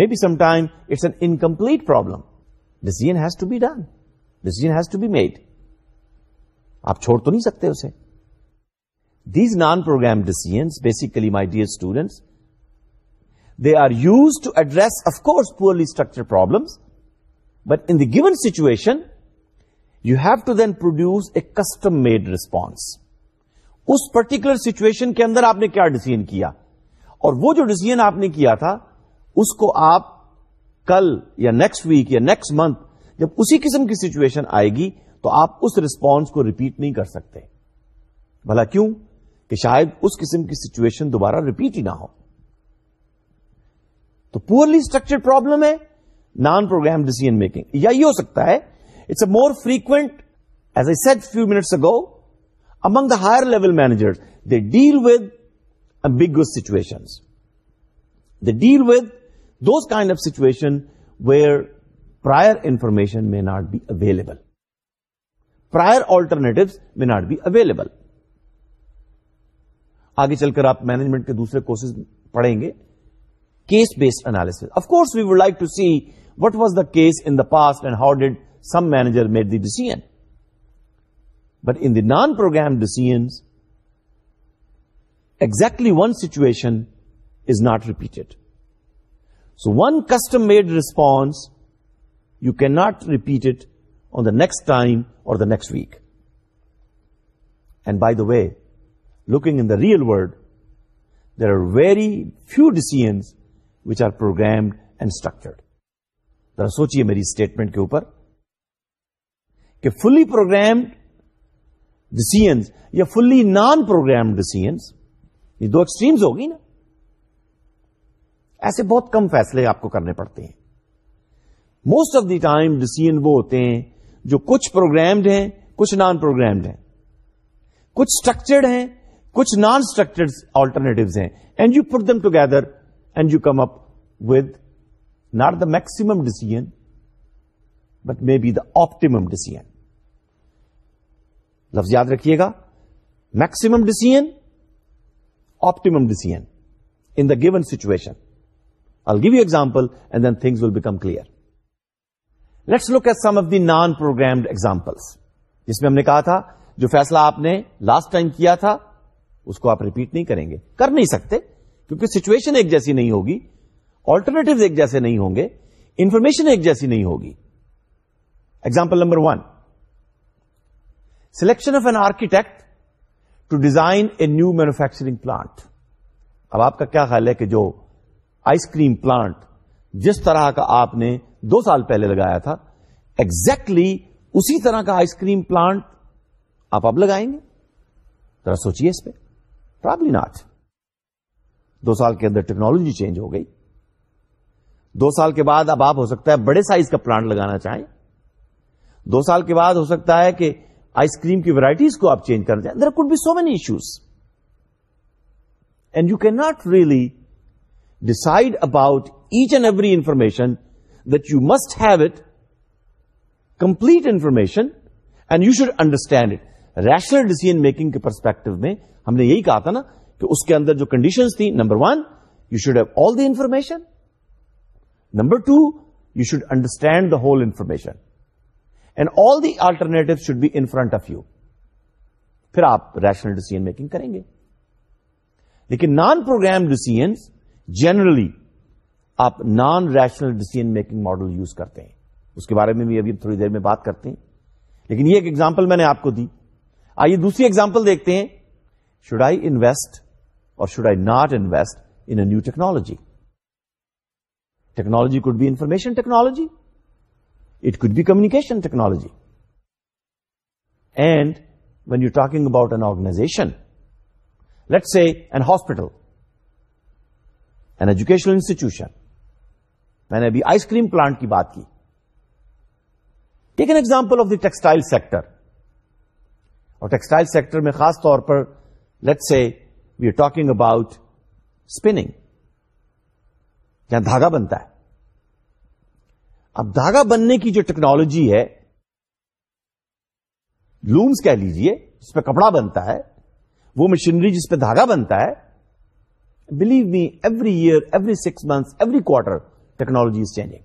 می be sometime it's an incomplete problem decision has to be done decision has to be made آپ چھوڑ تو نہیں سکتے اسے these non programme decision basically my dear students are use to address of course poorly structure problems but in the given situation you have to then produce a custom made response اس particular situation کے اندر آپ نے کیا ڈیسیژ کیا اور وہ جو ڈیسیژ آپ نے کیا تھا اس کو آپ کل یا نیکسٹ ویک یا نیکسٹ منتھ جب اسی قسم کی سچویشن آئے گی تو آپ اس ریسپانس کو ریپیٹ نہیں کر سکتے بھلا کیوں کہ شاید اس قسم کی سچویشن دوبارہ ریپیٹ ہی نہ ہو تو پورلی اسٹرکچرڈ پرابلم ہے نان پروگرام ڈیسیزن میکنگ یا یہ ہو سکتا ہے it's a more frequent as I said few minutes ago among the higher level manager they deal with ambiguous situation they deal with those kind of situation where prior information may not be available prior alternative may not be available آگے چل کر آپ management کے دوسرے courses پڑھیں گے case-based analysis. Of course, we would like to see what was the case in the past and how did some manager made the decision. But in the non-programmed decisions, exactly one situation is not repeated. So one custom-made response, you cannot repeat it on the next time or the next week. And by the way, looking in the real world, there are very few decisions are programmed and structured ذرا سوچیے میری statement کے اوپر کہ fully programmed decisions یا fully non program decisions یہ دو extremes ہوگی نا ایسے بہت کم فیصلے آپ کو کرنے پڑتے ہیں most of the time decision وہ ہوتے ہیں جو کچھ پروگرامڈ ہیں کچھ نان پروگرامڈ ہیں کچھ اسٹرکچرڈ ہیں کچھ نان اسٹرکچرڈ آلٹرنیٹوز ہیں and you put them together and you come up with not the maximum decision but may be the optimum decision لفظ یاد رکھیے گا maximum decision optimum decision in the given situation I give you example and then things will become clear let's look at some of the non programmed examples جس میں ہم نے کہا تھا جو فیصلہ آپ نے لاسٹ ٹائم کیا تھا اس کو آپ ریپیٹ نہیں کریں گے کر نہیں سکتے کیونکہ سچویشن ایک جیسی نہیں ہوگی آلٹرنیٹو ایک جیسے نہیں ہوں گے انفارمیشن ایک جیسی نہیں ہوگی example number one selection of an architect to design a new manufacturing plant اب آپ کا کیا خیال ہے کہ جو آئس کریم پلانٹ جس طرح کا آپ نے دو سال پہلے لگایا تھا ایگزیکٹلی exactly اسی طرح کا آئس کریم پلانٹ آپ اب لگائیں گے ذرا سوچیے اس پہ پرابلی ناٹ دو سال کے اندر ٹیکنالوجی چینج ہو گئی دو سال کے بعد اب آپ ہو سکتا ہے بڑے سائز کا پلانٹ لگانا چاہیں دو سال کے بعد ہو سکتا ہے کہ آئس کریم کی ورائٹیز کو آپ چینج کرنا چاہیں there could be so many issues and you can not really decide about each and every information that you must have it complete information and you should understand it rational decision making کے perspective میں ہم نے یہی کہا تھا نا کہ اس کے اندر جو کنڈیشن تھی number one you should have all the information number two you should understand the whole information and all the alternate should be in front of you پھر آپ ریشنل ڈیسیزن میکنگ کریں گے لیکن نان پروگرام ڈیسیزن جنرلی آپ non rational decision making model use کرتے ہیں اس کے بارے میں بھی ابھی تھوڑی دیر میں بات کرتے ہیں لیکن یہ ایک ایگزامپل میں نے آپ کو دی آئیے دوسری ایگزامپل دیکھتے ہیں should I invest should I not invest in technology technology could be information technology it could be communication technology and when you talking about an organization let say an hospital an educational institution میں نے ابھی ice cream plant کی بات کی take an example of the textile sector اور textile sector میں خاص طور پر let say we are talking about spinning یا دھاگا بنتا ہے اب دھاگا بننے کی جو ٹیکنالوجی ہے لومس کہہ لیجیے جس پہ کپڑا بنتا ہے وہ مشینری جس پہ دھاگا بنتا ہے believe me every year every six months every quarter technology is changing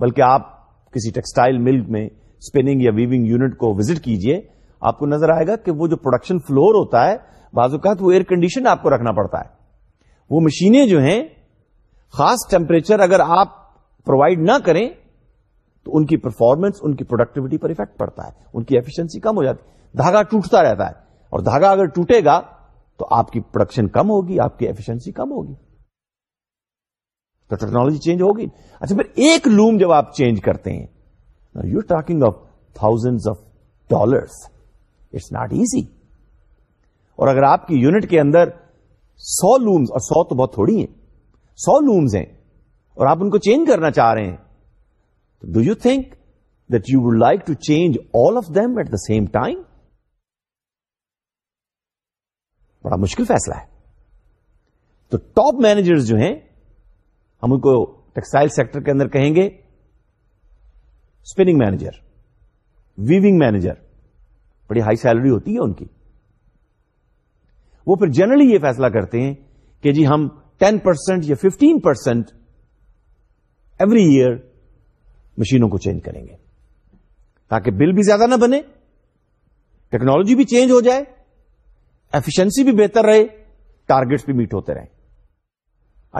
بلکہ آپ کسی ٹیکسٹائل مل میں اسپننگ یا ویونگ یونٹ کو وزٹ کیجیے آپ کو نظر آئے گا کہ وہ جو پروڈکشن فلور ہوتا ہے بعض اوقات وہ ایئر کنڈیشن آپ کو رکھنا پڑتا ہے وہ مشینیں جو ہیں خاص ٹیمپریچر اگر آپ پرووائڈ نہ کریں تو ان کی پرفارمنس ان کی پروڈکٹیوٹی پر افیکٹ پڑتا ہے ان کی ایفیشنسی کم ہو جاتی ہے دھاگا ٹوٹتا رہتا ہے اور دھاگا اگر ٹوٹے گا تو آپ کی پروڈکشن کم ہوگی آپ کی ایفیشنسی کم ہوگی تو ٹیکنالوجی چینج ہوگی اچھا پھر ایک لوم جب آپ چینج کرتے ہیں you talking of thousand of dollars it's not easy اور اگر آپ کی یونٹ کے اندر سو لومز اور سو تو بہت تھوڑی ہیں سو لومز ہیں اور آپ ان کو چینج کرنا چاہ رہے ہیں تو do you think that you would like to change all of them at the same time بڑا مشکل فیصلہ ہے تو ٹاپ مینیجر جو ہیں ہم ان کو ٹیکسٹائل سیکٹر کے اندر کہیں گے اسپننگ مینیجر ویونگ مینیجر بڑی ہائی سیلری ہوتی ہے ان کی وہ پھر جنرلی یہ فیصلہ کرتے ہیں کہ جی ہم ٹین پرسینٹ یا ففٹین پرسینٹ ایوری ایئر مشینوں کو چینج کریں گے تاکہ بل بھی زیادہ نہ بنے ٹیکنالوجی بھی چینج ہو جائے ایفیشنسی بھی بہتر رہے ٹارگیٹس بھی میٹ ہوتے رہیں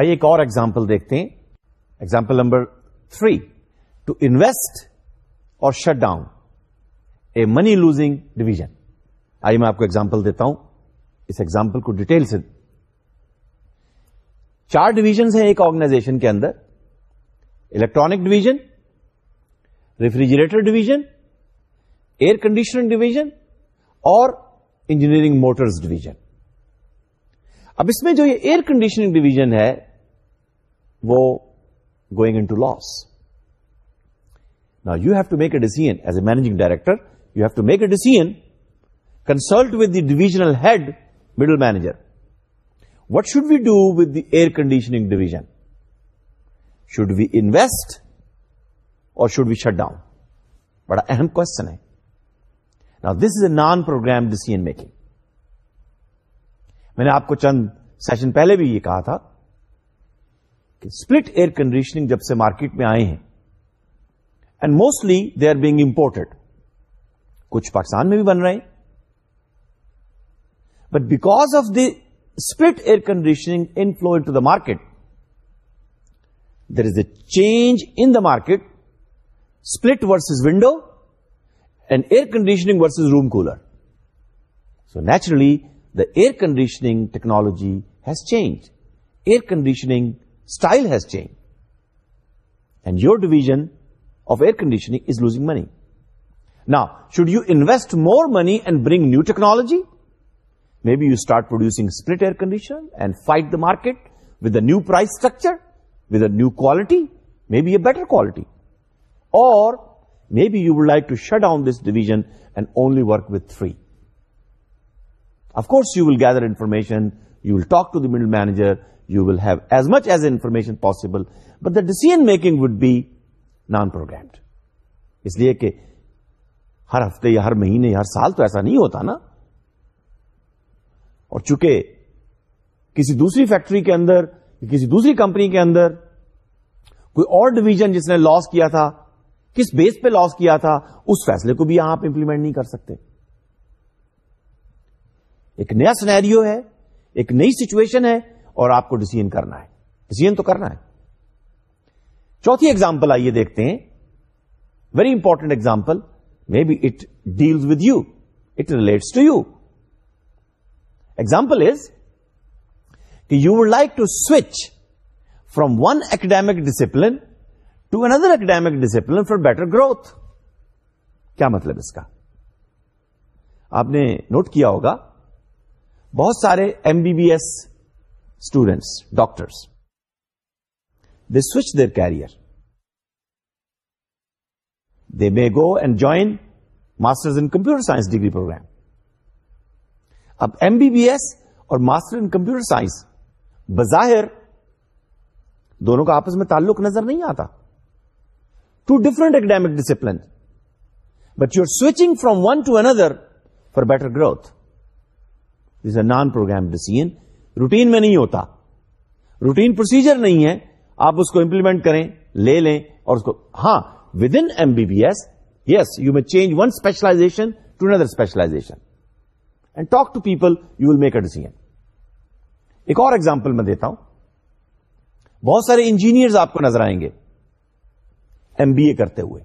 آئیے ایک اور ایگزامپل دیکھتے ہیں example number three to invest or shut down a money losing division آئیے میں آپ کو ایگزامپل دیتا ہوں اس ایگزامپل کو ڈیٹیل سے چار ڈویژنس ہیں ایک آرگنائزیشن کے اندر electronic division refrigerator division air condition division اور انجینئرنگ موٹرز ڈویژن اب اس میں جو یہ ایئر کنڈیشنگ ڈویژن ہے وہ گوئنگ ان ٹو لاس نا you have to make a decision as a managing director you have to make a decision consult with the divisional head middle manager what should we do with the air conditioning division should we invest or should we shut down بڑا اہم question ہے this is a non program decision making میں نے آپ کو چند session پہلے بھی یہ کہا تھا کہ اسپلٹ ایئر کنڈیشننگ جب سے مارکیٹ میں آئے ہیں and mostly they are bag import کچھ پاکستان میں بھی بن رہے ہیں But because of the split air conditioning inflow into the market, there is a change in the market, split versus window, and air conditioning versus room cooler. So naturally, the air conditioning technology has changed. Air conditioning style has changed. And your division of air conditioning is losing money. Now, should you invest more money and bring new technology? Be you start producing split air condition and fight the market with a new price structure with quality may be a better quality or may be you would like to shut down this division and only work with three of course you will gather information you will talk to the middle manager you will have as much as a information possible but the decision making would be non programmed اس لیے کہ ہر ہفتے ہر مہینے ہر سال تو ایسا نہیں ہوتا نا اور چونکہ کسی دوسری فیکٹری کے اندر کسی دوسری کمپنی کے اندر کوئی اور ڈویژن جس نے لاس کیا تھا کس بیس پہ لاس کیا تھا اس فیصلے کو بھی آپ امپلیمنٹ نہیں کر سکتے ایک نیا سنیرو ہے ایک نئی سچویشن ہے اور آپ کو ڈسیزن کرنا ہے ڈسیزن تو کرنا ہے چوتھی ایگزامپل آئیے دیکھتے ہیں very important example may be it deals with you it relates to you example is کہ you like like to switch one one academic discipline to another discipline discipline for better growth کیا مطلب اس کا آپ نے note کیا ہوگا بہت سارے M B B S students doctors they switch their career they may go and join masters in computer science degree program اب ایم بی بی ایس اور ماسٹر ان کمپیوٹر سائنس بظاہر دونوں کا آپس میں تعلق نظر نہیں آتا two different academic discipline but you are switching from one to another for better growth is a non programme decision routine میں نہیں ہوتا روٹین پروسیجر نہیں ہے آپ اس کو امپلیمنٹ کریں لے لیں اور اس کو ہاں with in M B B S yes you may change one specialization to another specialization and talk to people you will make a decision ایک اور ایگزامپل میں دیتا ہوں بہت سارے انجینئر آپ کو نظر آئیں گے ایم بی اے کرتے ہوئے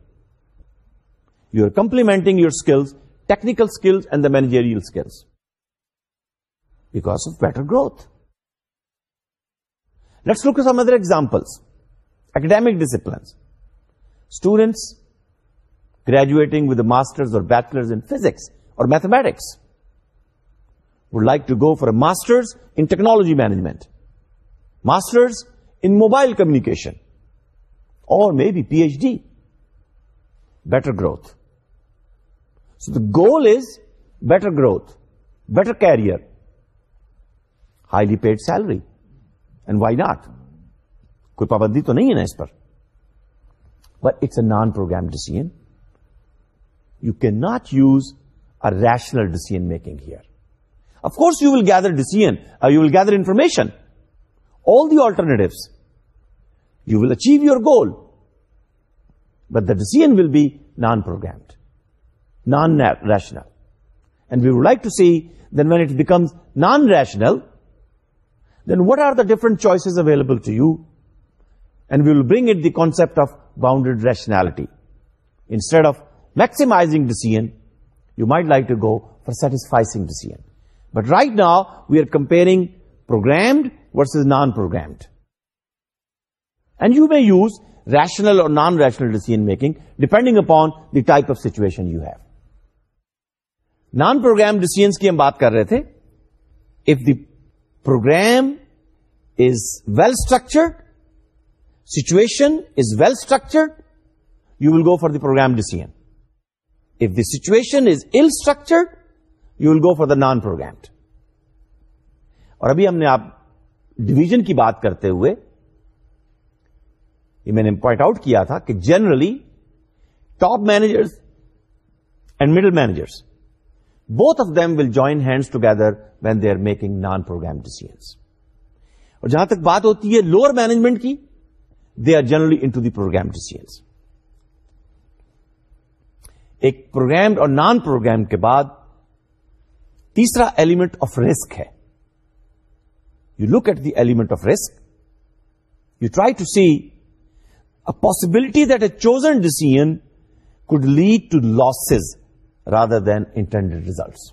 you are complementing your skills technical skills and the managerial skills because of better growth let's some other examples academic disciplines students graduating with master or bachelors in physics or mathematics would like to go for masters in technology management master in mobile communication or may be P H D better growth so the goal is better growth better career highly paid salary and why not کوئی پابندی تو نہیں ہے نا اس پر but it's a non program decision you can not use a rational decision making here Of course you will gather decision, uh, you will gather information, all the alternatives. You will achieve your goal, but the decision will be non-programmed, non-rational. And we would like to see then when it becomes non-rational, then what are the different choices available to you? And we will bring it the concept of bounded rationality. Instead of maximizing decision, you might like to go for satisficing decision. But right now we are comparing programmed versus non programmed and you mean use rational or non rational decision making depending upon the type of situation you have non program decision کی ہم بات کر رہے تھے if the program is well structured situation is well structured you will go for the program decision if the situation is ill structured you will go for the non programmed اور ابھی ہم نے آپ ڈویژن کی بات کرتے ہوئے یہ میں نے پوائنٹ آؤٹ کیا تھا کہ generally top managers and middle managers both of them will join hands together when they are making non program decisions اور جہاں تک بات ہوتی ہے لوور مینجمنٹ کی they are generally in to the program decisions ایک پروگرام اور non program کے بعد تیسرا ایلیمنٹ آف رسک ہے you look at the element of risk you try to see a possibility that a chosen ڈیسیژ code lead to losses rather than intended results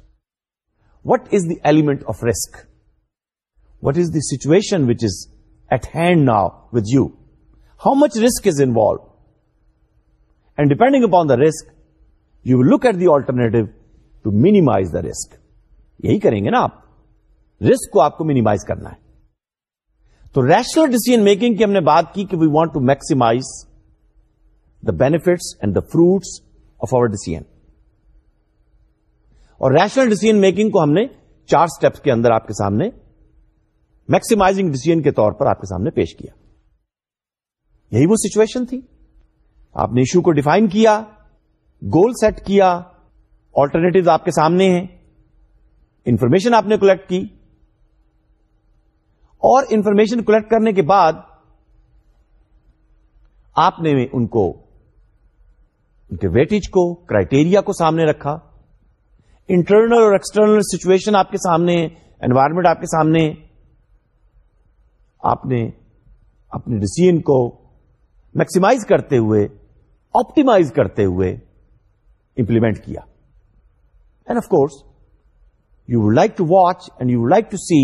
what is the element of risk what is the situation which is at hand now with you how much risk is involve and depending upon the risk you look at the alternative to minimize the risk یہی کریں گے نا آپ risk کو آپ کو minimize کرنا ہے تو ریشنل ڈیسیزن میکنگ کی ہم نے بات کی کہ we want to maximize the benefits and the fruits of our decision اور ریشنل ڈیسیجن میکنگ کو ہم نے چار اسٹیپس کے اندر آپ کے سامنے میکسیمائزنگ ڈیسیجن کے طور پر آپ کے سامنے پیش کیا یہی وہ سچویشن تھی آپ نے ایشو کو ڈیفائن کیا گول سیٹ کیا آلٹرنیٹو آپ کے سامنے ہیں انفارمیشن آپ نے کلیکٹ کی اور انفارمیشن کلیکٹ کرنے کے بعد آپ نے ان کو ان کے ویٹیج کو کرائٹیریا کو سامنے رکھا انٹرنل اور ایکسٹرنل سچویشن آپ کے سامنے انوائرمنٹ آپ کے سامنے آپ نے اپنے ڈسیزن کو میکسیمائز کرتے ہوئے آپٹیمائز کرتے ہوئے امپلیمنٹ کیا and of course you would like to watch and you would like to see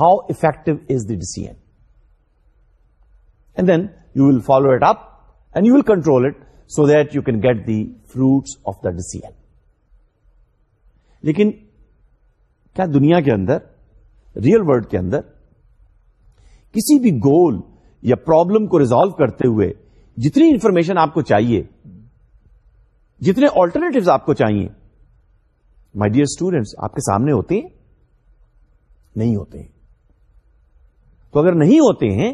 how effective is the decision and then you will follow it up and you will control it so that you can get the fruits of the decision لیکن کیا دنیا کے اندر real world کے اندر کسی بھی goal یا پرابلم کو ریزالو کرتے ہوئے جتنی انفارمیشن آپ کو چاہیے جتنے آلٹرنیٹوز آپ کو چاہیے مائی ڈیئر اسٹوڈینٹس آپ کے سامنے ہوتے ہیں نہیں ہوتے ہیں تو اگر نہیں ہوتے ہیں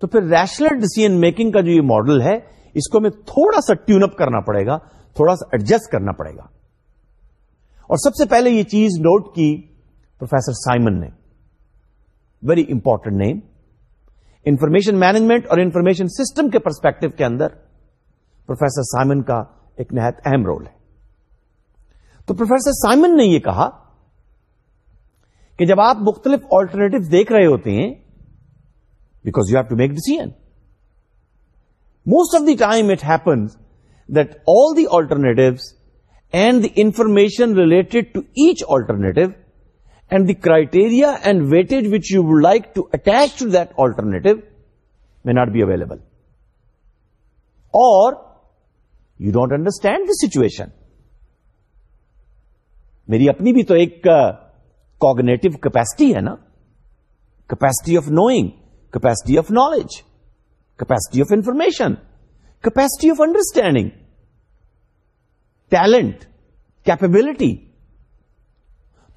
تو پھر ریشنل ڈسیزن میکنگ کا جو یہ ماڈل ہے اس کو ہمیں تھوڑا سا ٹیون اپ کرنا پڑے گا تھوڑا سا ایڈجسٹ کرنا پڑے گا اور سب سے پہلے یہ چیز نوٹ کی پروفیسر سائمن نے very important name information management اور انفارمیشن سسٹم کے پرسپیکٹو کے اندر پروفیسر سائمن کا ایک نہایت اہم رول ہے تو پروفیسر سائمن نے یہ کہا کہ جب آپ مختلف آلٹرنیٹو دیکھ رہے ہوتے ہیں because you have to make decision most of the time it happens that all the alternatives and the information related to each alternative and the criteria and weightage which you would like to attach to that alternative may not be available or you don't understand the situation میری اپنی بھی تو ایک cognitive capacity ہے نا capacity of knowing capacity of knowledge capacity of information capacity of understanding talent capability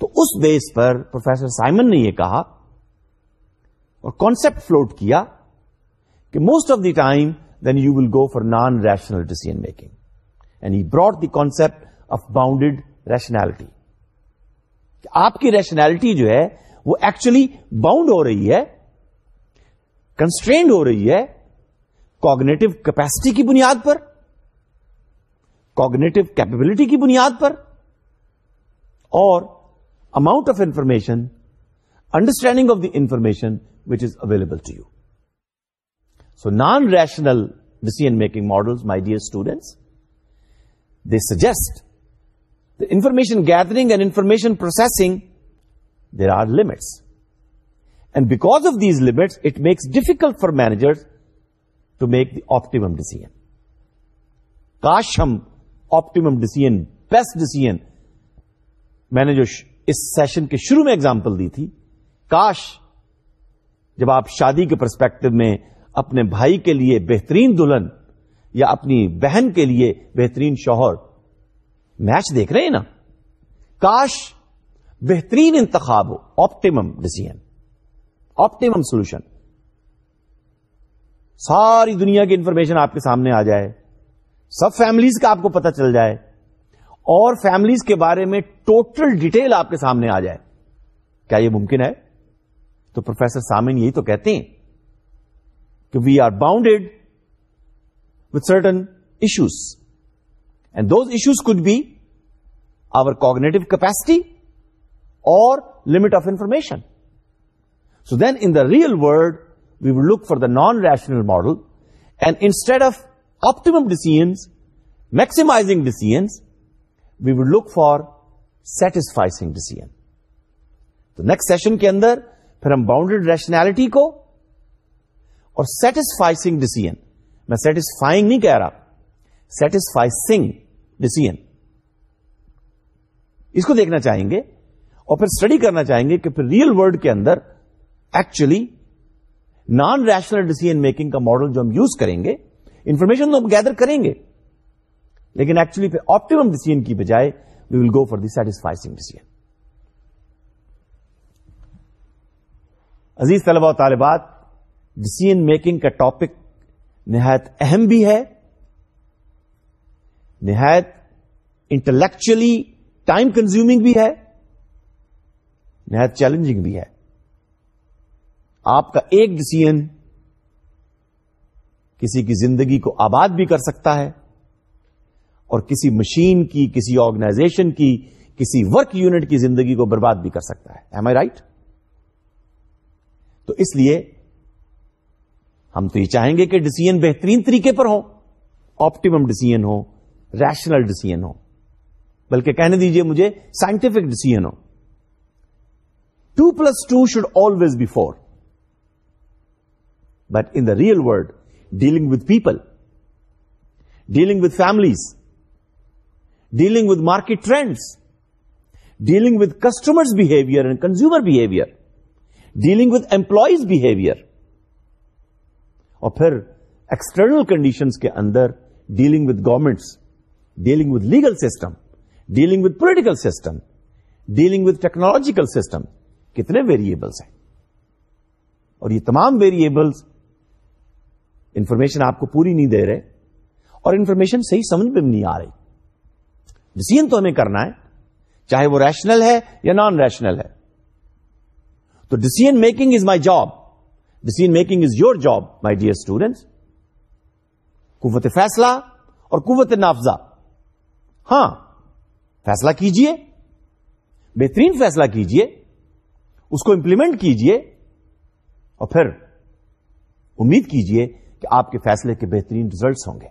تو اس base پر پروفیسر سائمن نے یہ کہا اور کانسپٹ فلوٹ کیا کہ most of the time then you will go for non rational decision making and he brought the concept of bounded rationality آپ کی ریشنلٹی جو ہے وہ ایکچولی باؤنڈ ہو رہی ہے کنسٹرینڈ ہو رہی ہے کوگنیٹو کیپیسٹی کی بنیاد پر کوگنیٹو کیپبلٹی کی بنیاد پر اور amount of information understanding of the information which is available to you so non rational decision making model my dear students they suggest information gathering and information processing there are limits and back of these less it makes difficult for manager to make the آپ decision کاش ہم optimum decision best decision میں نے جو اس session کے شروع میں example دی تھی کاش جب آپ شادی کے پرسپیکٹو میں اپنے بھائی کے لیے بہترین دلہن یا اپنی بہن کے لیے بہترین شوہر میچ دیکھ رہے ہیں نا کاش بہترین انتخاب ہو آپٹیمم ڈسیزن آپٹیم سولوشن ساری دنیا کی انفارمیشن آپ کے سامنے آ جائے سب فیملیز کا آپ کو پتا چل جائے اور فیملیز کے بارے میں ٹوٹل ڈیٹیل آپ کے سامنے آ جائے کیا یہ ممکن ہے تو پروفیسر سامن یہی تو کہتے ہیں کہ we are bounded with certain issues and those issues could be our cognitive capacity or limit of information so then in the real world we would look for the non rational model and instead of optimum decision maximising decision we would look for satisficing decision تو next session کے اندر پھر ہم bounded rationality کو اور satisficing ڈیسیژ میں satisfying نہیں کہہ رہا سیٹسفائسنگ ڈسیزن اس کو دیکھنا چاہیں گے اور پھر اسٹڈی کرنا چاہیں گے کہ پھر ریئل ولڈ کے اندر actually non rational decision making کا ماڈل جو ہم یوز کریں گے انفارمیشن تو ہم گیدر کریں گے لیکن ایکچولی پھر آپٹیمم ڈیسیزن کی بجائے we will go for the satisfying decision عزیز و طالبات ڈسیزن میکنگ کا ٹاپک نہایت اہم بھی ہے نہایت انٹلیکچلی ٹائم کنزیومنگ بھی ہے نہایت چیلنجنگ بھی ہے آپ کا ایک ڈسیزن کسی کی زندگی کو آباد بھی کر سکتا ہے اور کسی مشین کی کسی آرگنائزیشن کی کسی ورک یونٹ کی زندگی کو برباد بھی کر سکتا ہے ایم آئی رائٹ تو اس لیے ہم تو یہ چاہیں گے کہ ڈسیزن بہترین طریقے پر ہو آپٹیم ڈسیزن ہو ریشنل ڈسیزن ہو بلکہ کہنے دیجئے مجھے سائنٹفک ڈیسیژ ہو two plus two should always be four but in the real world dealing with people dealing with families dealing with market trends dealing with customer behaviour and consumer behaviour dealing with employees behaviour اور پھر external conditions کے اندر dealing with governments dealing with legal system dealing with political system dealing with technological system کتنے variables ہیں اور یہ تمام variables information آپ کو پوری نہیں دے رہے اور انفارمیشن صحیح سمجھ میں نہیں آ رہی ڈسیزن تو ہمیں کرنا ہے چاہے وہ ریشنل ہے یا نان ریشنل ہے تو decision making is my job decision making is your job my dear student قوت فیصلہ اور قوت نافذہ ہاں فیصلہ کیجئے بہترین فیصلہ کیجئے اس کو امپلیمنٹ کیجئے اور پھر امید کیجئے کہ آپ کے فیصلے کے بہترین ریزلٹس ہوں گے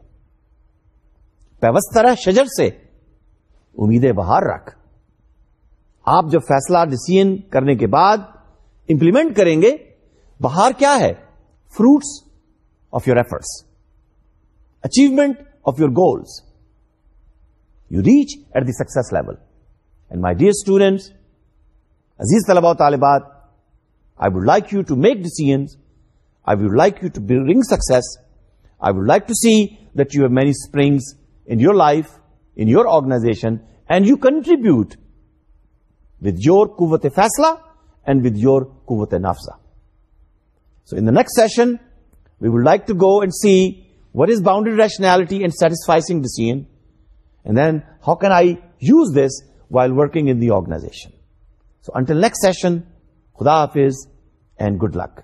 شجر سے امید بہار رکھ آپ جب فیصلہ ڈسیزن کرنے کے بعد امپلیمنٹ کریں گے بہار کیا ہے fruits of your efforts achievement of your goals reach at the success level and my dear students عزیز طلباء و طالبات I would like you to make decision I would like you to bring success I would like to see that you are many springs in your life in your organization and you contribute with your قوت فیصلہ and with your قوت نافزا so in the next session we would like to go and see what is bounded rationality and satisficing decision And then how can I use this while working in the organization? So until next session, Khuda Hafiz and good luck.